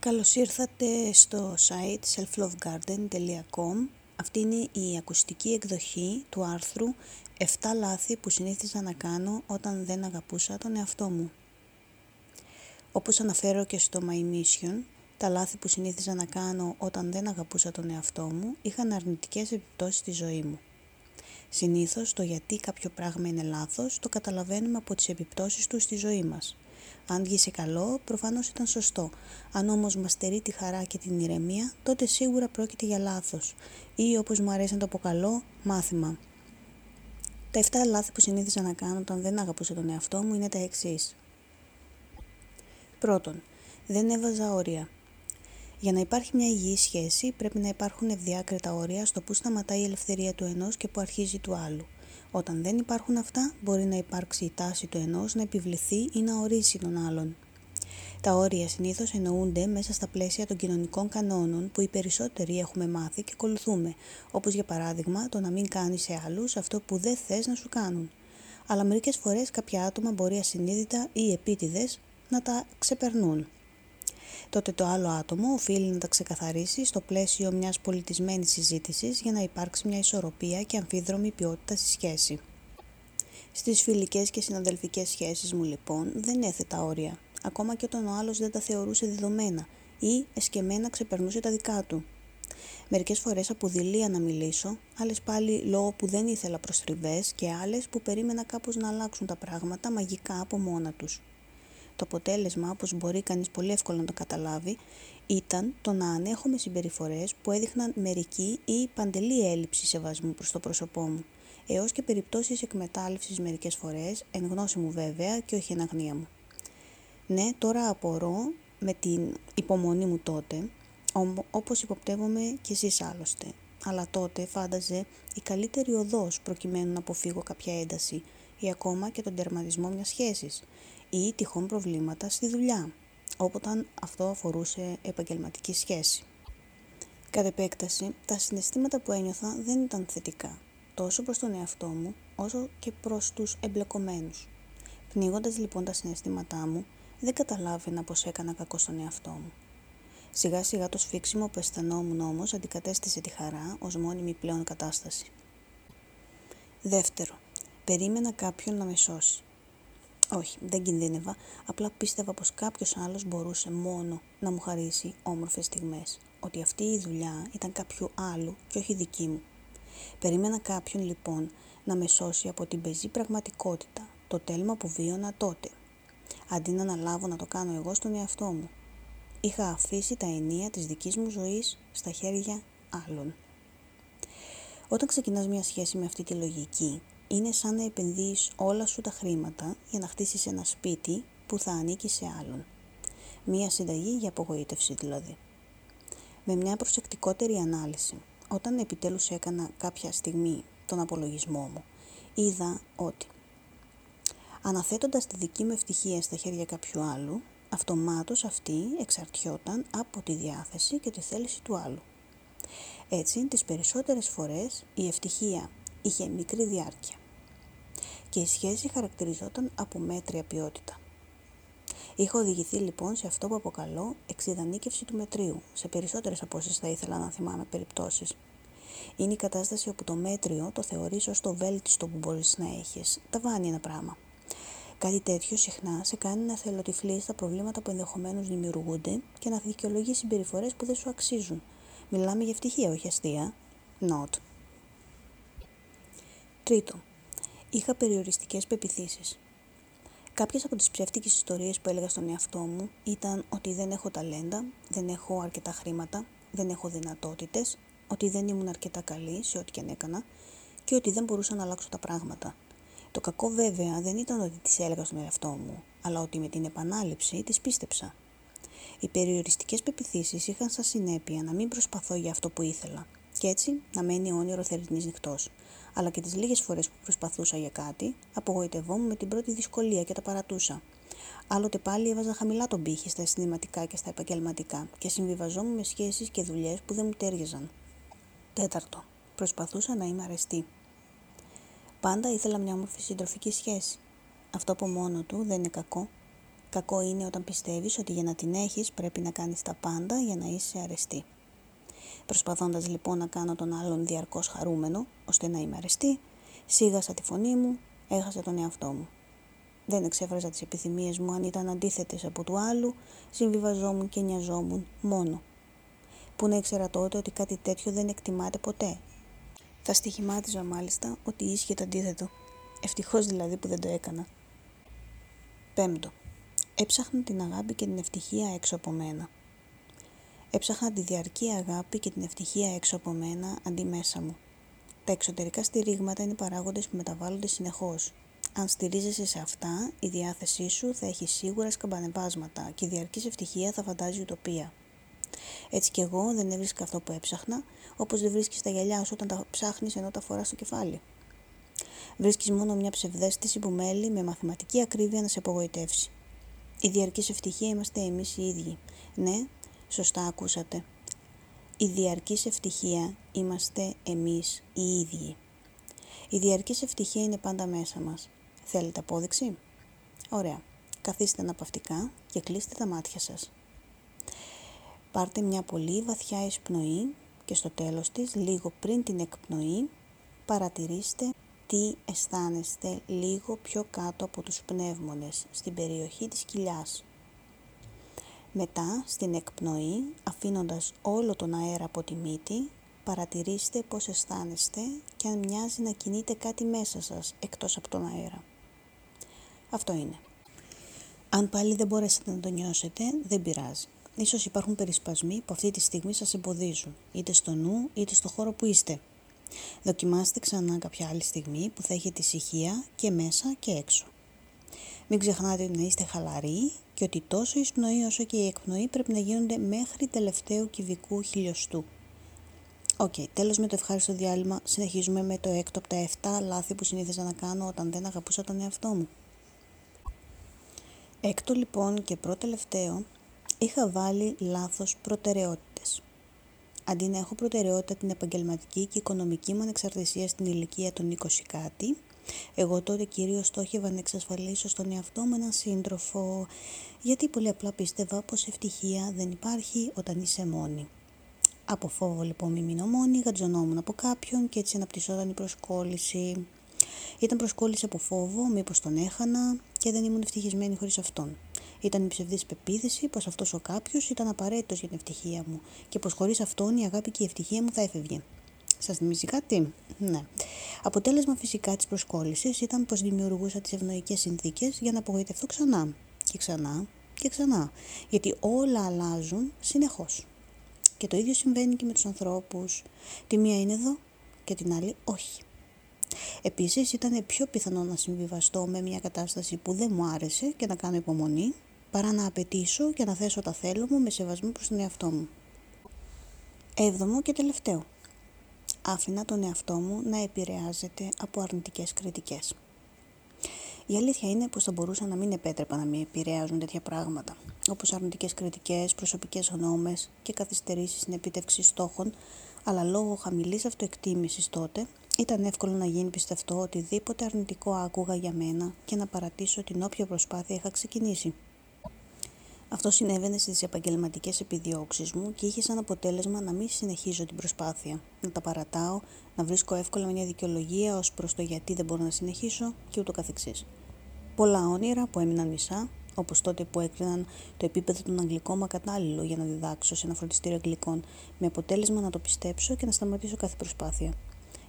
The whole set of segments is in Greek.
Καλώς ήρθατε στο site selflovegarden.com Αυτή είναι η ακουστική εκδοχή του άρθρου 7 λάθη που συνήθιζα να κάνω όταν δεν αγαπούσα τον εαυτό μου. Όπως αναφέρω και στο My Mission, τα λάθη που συνήθιζα να κάνω όταν δεν αγαπούσα τον εαυτό μου είχαν αρνητικές επιπτώσεις στη ζωή μου. Συνήθως το γιατί κάποιο πράγμα είναι λάθος το καταλαβαίνουμε από τις επιπτώσεις του στη ζωή μας – αν βγει καλό, προφανώς ήταν σωστό. Αν όμως μας στερεί τη χαρά και την ηρεμία, τότε σίγουρα πρόκειται για λάθος. Ή όπως μου αρέσει να το πω καλό, μάθημα. Τα 7 λάθη που συνήθιζα να κάνω όταν δεν αγαπούσα τον εαυτό μου είναι τα εξής. Πρώτον, δεν έβαζα όρια. Για να υπάρχει μια υγιή σχέση, πρέπει να υπάρχουν ευδιάκριτα όρια στο που σταματάει η ελευθερία του ενός και που αρχίζει του άλλου. Όταν δεν υπάρχουν αυτά, μπορεί να υπάρξει η τάση του ενός να επιβληθεί ή να ορίσει τον άλλον. Τα όρια συνήθως εννοούνται μέσα στα πλαίσια των κοινωνικών κανόνων που οι περισσότεροι έχουμε μάθει και ακολουθούμε, όπως για παράδειγμα το να μην κάνεις σε άλλους αυτό που δεν θες να σου κάνουν. Αλλά μερικές φορές κάποια άτομα μπορεί ασυνείδητα ή επίτηδες να τα ξεπερνούν τότε το άλλο άτομο οφείλει να τα ξεκαθαρίσει στο πλαίσιο μιας πολιτισμένης συζήτησης για να υπάρξει μια ισορροπία και αμφίδρομη ποιότητα στη σχέση. Στις φιλικές και συναδελφικές σχέσεις μου λοιπόν δεν έθετα όρια, ακόμα και όταν ο άλλος δεν τα θεωρούσε δεδομένα ή εσκεμμένα ξεπερνούσε τα δικά του. Μερικές φορές αποδηλία να μιλήσω, άλλες πάλι λόγω που δεν ήθελα προστριβές και άλλες που περίμενα κάπως να αλλάξουν τα πράγματα μαγικά από μόνα τους. Το αποτέλεσμα, όπως μπορεί κανείς πολύ εύκολα να το καταλάβει, ήταν το να ανέχομαι συμπεριφορές που έδειχναν μερική ή παντελή έλλειψη σεβασμού προς το πρόσωπό μου, έως και περιπτώσεις εκμετάλλευσης μερικές φορές, εν γνώση μου βέβαια και όχι εν αγνία μου. Ναι, τώρα απορώ με την υπομονή μου τότε, όπως υποπτεύομαι κι εσείς άλλωστε. Αλλά τότε φάνταζε η καλύτερη οδός προκειμένου να αποφύγω κάποια ένταση ή ακόμα και τον τερματισμό μιας σχέσης ή τυχόν προβλήματα στη δουλειά, όποτε αυτό αφορούσε επαγγελματική σχέση. Κατ' επέκταση, τα συναισθήματα που ένιωθα δεν ήταν θετικά, τόσο προς τον εαυτό μου, όσο και προς τους εμπλεκομένους. Πνίγοντας λοιπόν τα συναισθήματά μου, δεν καταλάβαινα πως έκανα κακό στον εαυτό μου. Σιγά σιγά το σφίξιμο που αισθανόμουν όμως αντικατέστησε τη χαρά ως μόνιμη πλέον κατάσταση. Δεύτερο, περίμενα κάποιον να με σώσει. Όχι, δεν κινδύνευα, απλά πίστευα πως κάποιος άλλος μπορούσε μόνο να μου χαρίσει όμορφες στιγμές. Ότι αυτή η δουλειά ήταν κάποιου άλλου και όχι δική μου. Περίμενα κάποιον λοιπόν να με σώσει από την πεζή πραγματικότητα, το τέλμα που βίωνα τότε. Αντί να αναλάβω να το κάνω εγώ στον εαυτό μου. Είχα αφήσει τα ενία της δικής μου ζωής στα χέρια άλλων. Όταν ξεκινάς μια σχέση με αυτή τη λογική, είναι σαν να επενδύεις όλα σου τα χρήματα για να χτίσεις ένα σπίτι που θα ανήκει σε άλλον. Μία συνταγή για απογοήτευση δηλαδή. Με μια προσεκτικότερη ανάλυση, όταν επιτέλους έκανα κάποια στιγμή τον απολογισμό μου, είδα ότι αναθέτοντας τη δική μου ευτυχία στα χέρια κάποιου άλλου, αυτομάτως αυτή εξαρτιόταν από τη διάθεση και τη θέληση του άλλου. Έτσι, τις περισσότερες φορές η ευτυχία είχε μικρή διάρκεια και η σχέση χαρακτηριζόταν από μέτρια ποιότητα. Είχα οδηγηθεί λοιπόν σε αυτό που αποκαλώ εξειδανίκευση του μετρίου, σε περισσότερες από όσες θα ήθελα να θυμάμαι περιπτώσεις. Είναι η κατάσταση όπου το μέτριο το θεωρείς ως το βέλτιστο που μπορείς να έχεις. Τα βάνει ένα πράγμα. Κάτι τέτοιο συχνά σε κάνει να θελοτυφλείς τα προβλήματα που ενδεχομένως δημιουργούνται και να δικαιολογείς συμπεριφορές που δεν σου αξίζουν. Μιλάμε για ευτυχία, όχι αστεία. Not. Τρίτο, είχα περιοριστικές πεπιθήσεις. Κάποιες από τις ψεύτικες ιστορίες που έλεγα στον εαυτό μου ήταν ότι δεν έχω ταλέντα, δεν έχω αρκετά χρήματα, δεν έχω δυνατότητες, ότι δεν ήμουν αρκετά καλή σε ό,τι και αν έκανα και ότι δεν μπορούσα να αλλάξω τα πράγματα. Το κακό βέβαια δεν ήταν ότι τις έλεγα στον εαυτό μου, αλλά ότι με την επανάληψη τις πίστεψα. Οι περιοριστικές πεπιθήσεις είχαν σαν συνέπεια να μην προσπαθώ για αυτό που ήθελα και έτσι να μένει όνειρο θερινής νυχτός αλλά και τις λίγες φορές που προσπαθούσα για κάτι, απογοητευόμουν με την πρώτη δυσκολία και τα παρατούσα. Άλλοτε πάλι έβαζα χαμηλά τον πύχη στα συναισθηματικά και στα επαγγελματικά και συμβιβαζόμουν με σχέσεις και δουλειές που δεν μου τέριαζαν. Τέταρτο. Προσπαθούσα να είμαι αρεστή. Πάντα ήθελα μια όμορφη συντροφική σχέση. Αυτό από μόνο του δεν είναι κακό. Κακό είναι όταν πιστεύεις ότι για να την έχεις πρέπει να κάνεις τα πάντα για να είσαι αρεστή. Προσπαθώντας λοιπόν να κάνω τον άλλον διαρκώς χαρούμενο, ώστε να είμαι αρεστή, σίγασα τη φωνή μου, έχασα τον εαυτό μου. Δεν εξέφραζα τις επιθυμίες μου αν ήταν αντίθετες από του άλλου, συμβιβαζόμουν και νοιαζόμουν μόνο. Που να ήξερα τότε ότι κάτι τέτοιο δεν εκτιμάται ποτέ. Θα στοιχημάτιζα μάλιστα ότι ίσχυε το αντίθετο. Ευτυχώς δηλαδή που δεν το έκανα. Πέμπτο. Έψαχνα την αγάπη και την ευτυχία έξω από μένα. Έψαχνα τη διαρκή αγάπη και την ευτυχία έξω από μένα αντί μέσα μου. Τα εξωτερικά στηρίγματα είναι παράγοντες που μεταβάλλονται συνεχώς. Αν στηρίζεσαι σε αυτά, η διάθεσή σου θα έχει σίγουρα σκαμπανεβάσματα και η διαρκής ευτυχία θα φαντάζει ουτοπία. Έτσι κι εγώ δεν έβρισκα αυτό που έψαχνα, όπως δεν βρίσκεις τα γυαλιά σου όταν τα ψάχνεις ενώ τα φοράς στο κεφάλι. Βρίσκεις μόνο μια ψευδέστηση που μέλει με μαθηματική ακρίβεια να σε απογοητεύσει. Η διαρκής ευτυχία είμαστε εμείς οι ίδιοι. Ναι, σωστά ακούσατε. Η διαρκής ευτυχία είμαστε εμείς οι ίδιοι. Η διαρκής ευτυχία είναι πάντα μέσα μας. Θέλετε απόδειξη; Ωραία. Καθίστε αναπαυτικά και κλείστε τα μάτια σας. Πάρτε μια πολύ βαθιά εισπνοή και στο τέλος της, λίγο πριν την εκπνοή, παρατηρήστε τι αισθάνεστε λίγο πιο κάτω από τους πνεύμονες, στην περιοχή της κοιλιάς. Μετά, στην εκπνοή, αφήνοντας όλο τον αέρα από τη μύτη, παρατηρήστε πώς αισθάνεστε και αν μοιάζει να κινείτε κάτι μέσα σας, εκτός από τον αέρα. Αυτό είναι. Αν πάλι δεν μπορέσετε να το νιώσετε, δεν πειράζει. Ίσως υπάρχουν περισπασμοί που αυτή τη στιγμή σας εμποδίζουν, είτε στο νου είτε στο χώρο που είστε. Δοκιμάστε ξανά κάποια άλλη στιγμή που θα έχετε ησυχία και μέσα και έξω. Μην ξεχνάτε να είστε χαλαροί και ότι τόσο η εισπνοή όσο και η εκπνοή πρέπει να γίνονται μέχρι τελευταίου κυβικού χιλιοστού. OK, okay, τέλος με το ευχάριστο διάλειμμα συνεχίζουμε με το έκτο από τα 7 λάθη που συνήθιζα να κάνω όταν δεν αγαπούσα τον εαυτό μου. Έκτο λοιπόν και πρώτο τελευταίο, είχα βάλει λάθος προτεραιότητες. Αντί να έχω προτεραιότητα την επαγγελματική και οικονομική μου ανεξαρτησία στην ηλικία των 20 κάτι, εγώ τότε κυρίως στόχευα να εξασφαλίσω στον εαυτό μου έναν σύντροφο, γιατί πολύ απλά πίστευα πως ευτυχία δεν υπάρχει όταν είσαι μόνη. Από φόβο λοιπόν μη μείνω μόνη, γατζωνόμουν από κάποιον και έτσι αναπτυσσόταν η προσκόλληση. Ήταν προσκόλληση από φόβο, μήπως τον έχανα και δεν ήμουν ευτυχισμένη χωρίς αυτόν. Ήταν η ψευδής πεποίθηση πως αυτός ο κάποιος ήταν απαραίτητος για την ευτυχία μου και πως χωρίς αυτόν η αγάπη και η ευτυχία μου θα έφευγε. Σας θυμίζει κάτι; Ναι. Αποτέλεσμα φυσικά της προσκόλλησης ήταν πως δημιουργούσα τις ευνοϊκές συνθήκες για να απογοητευτώ ξανά και ξανά και ξανά. Γιατί όλα αλλάζουν συνεχώς. Και το ίδιο συμβαίνει και με τους ανθρώπους. Τη μία είναι εδώ και την άλλη όχι. Επίσης ήταν πιο πιθανό να συμβιβαστώ με μια κατάσταση που δεν μου άρεσε και να κάνω υπομονή παρά να απαιτήσω και να θέσω τα θέλω μου με σεβασμό προς τον εαυτό μου. Έβδομο και τελευταίο. Άφηνα τον εαυτό μου να επηρεάζεται από αρνητικές κριτικές. Η αλήθεια είναι πως θα μπορούσα να μην επέτρεπα να με επηρεάζουν τέτοια πράγματα, όπως αρνητικές κριτικές, προσωπικές γνώμες και καθυστερήσεις στην επίτευξη στόχων, αλλά λόγω χαμηλής αυτοεκτίμησης τότε ήταν εύκολο να γίνει πιστευτό οτιδήποτε αρνητικό άκουγα για μένα και να παρατήσω την όποια προσπάθεια είχα ξεκινήσει. Αυτό συνέβαινε στις επαγγελματικές επιδιώξεις μου και είχε σαν αποτέλεσμα να μην συνεχίζω την προσπάθεια, να τα παρατάω, να βρίσκω εύκολα μια δικαιολογία ως προς το γιατί δεν μπορώ να συνεχίσω και ούτω καθεξής. Πολλά όνειρα που έμειναν μισά, όπως τότε που έκριναν το επίπεδο των Αγγλικών μου ακατάλληλο για να διδάξω σε ένα φροντιστήριο Αγγλικών, με αποτέλεσμα να το πιστέψω και να σταματήσω κάθε προσπάθεια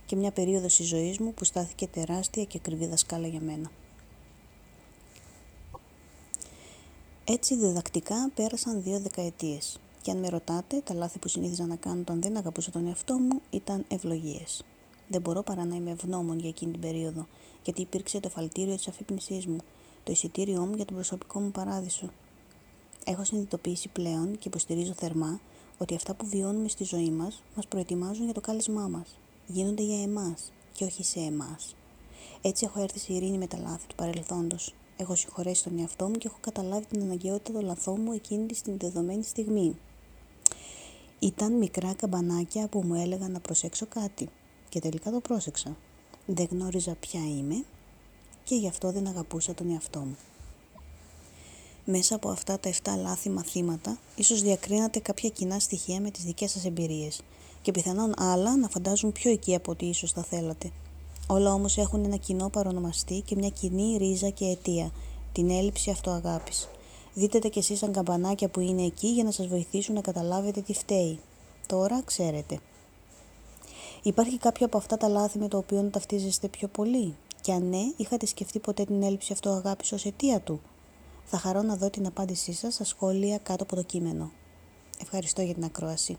και μια περίοδος της ζωής μου που στάθηκε τεράστια και ακριβή δασκάλα για μένα. Έτσι διδακτικά πέρασαν δύο δεκαετίες και αν με ρωτάτε, τα λάθη που συνήθιζα να κάνω όταν δεν αγαπούσα τον εαυτό μου ήταν ευλογίες. Δεν μπορώ παρά να είμαι ευγνώμων για εκείνη την περίοδο, γιατί υπήρξε το φαλτήριο της αφύπνισής μου, το εισιτήριό μου για τον προσωπικό μου παράδεισο. Έχω συνειδητοποιήσει πλέον και υποστηρίζω θερμά ότι αυτά που βιώνουμε στη ζωή μας μας προετοιμάζουν για το κάλεσμά μας γίνονται για εμάς και όχι σε εμάς. Έτσι έχω έρθει σε ειρήνη με τα λάθη του παρελθόντος. Έχω συγχωρέσει τον εαυτό μου και έχω καταλάβει την αναγκαιότητα των λαθών μου εκείνη την δεδομένη στιγμή. Ήταν μικρά καμπανάκια που μου έλεγαν να προσέξω κάτι και τελικά το πρόσεξα. Δεν γνώριζα ποια είμαι και γι' αυτό δεν αγαπούσα τον εαυτό μου. Μέσα από αυτά τα 7 λάθη μαθήματα, ίσως διακρίνατε κάποια κοινά στοιχεία με τις δικές σας εμπειρίες και πιθανόν άλλα να φαντάζουν πιο εκεί από ό,τι ίσως θα θέλατε. Όλα όμως έχουν ένα κοινό παρονομαστή και μια κοινή ρίζα και αιτία, την έλλειψη αυτοαγάπης. Δείτε τα κι εσείς σαν καμπανάκια που είναι εκεί για να σας βοηθήσουν να καταλάβετε τι φταίει. Τώρα ξέρετε. Υπάρχει κάποιο από αυτά τα λάθη με το οποίο να ταυτίζεστε πιο πολύ; Και αν ναι, είχατε σκεφτεί ποτέ την έλλειψη αυτοαγάπης ως αιτία του; Θα χαρώ να δω την απάντησή σας στα σχόλια κάτω από το κείμενο. Ευχαριστώ για την ακρόαση.